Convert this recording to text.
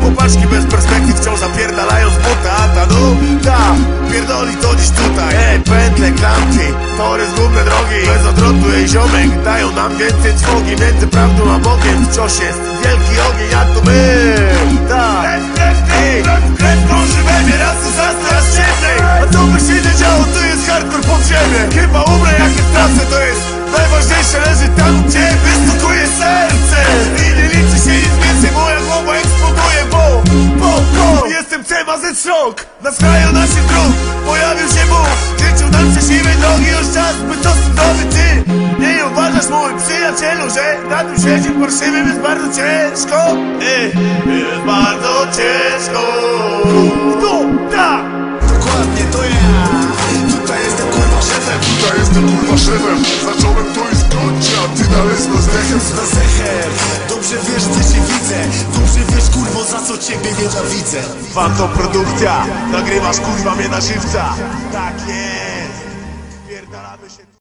Chłopaczki bez perspektyw wciąż zapierdalają z buta A ta nuta pierdoli to dziś tutaj. Ej, pętle, klamki, tory zgubne drogi. Bez odwrotu jej ziomek dają nam więcej trwogi Między prawdą a Bogiem wciąż jest wielki ogień A to my, tak. Ej, krew krąży we mnie, raz to zastrasz ciemnej A to by się nie to jest hardcore podziemie Chyba umrę jak nie stracę, to jest Najważniejsze leży tam, gdzie wystukuje serce jestem CMZ szok Na skraju naszych dróg pojawił się Bóg. Życzył nam szczęśliwej drogi, już czas, by to nowy ty. Nie uważasz, mój przyjacielu, że na tym świecie parszywym jest bardzo ciężko. Ej, Jest bardzo ciężko. Kto? Tak! Dokładnie to ja. Tutaj jestem kurwa szefem. Tutaj jestem kurwa szefem. Zacząłem to jest kończy, a ty dalej z rozdechem ciebie nienawidzę Fantom produkcja, nagrywasz kurwa mnie na żywca. Tak jest, pierdalamy się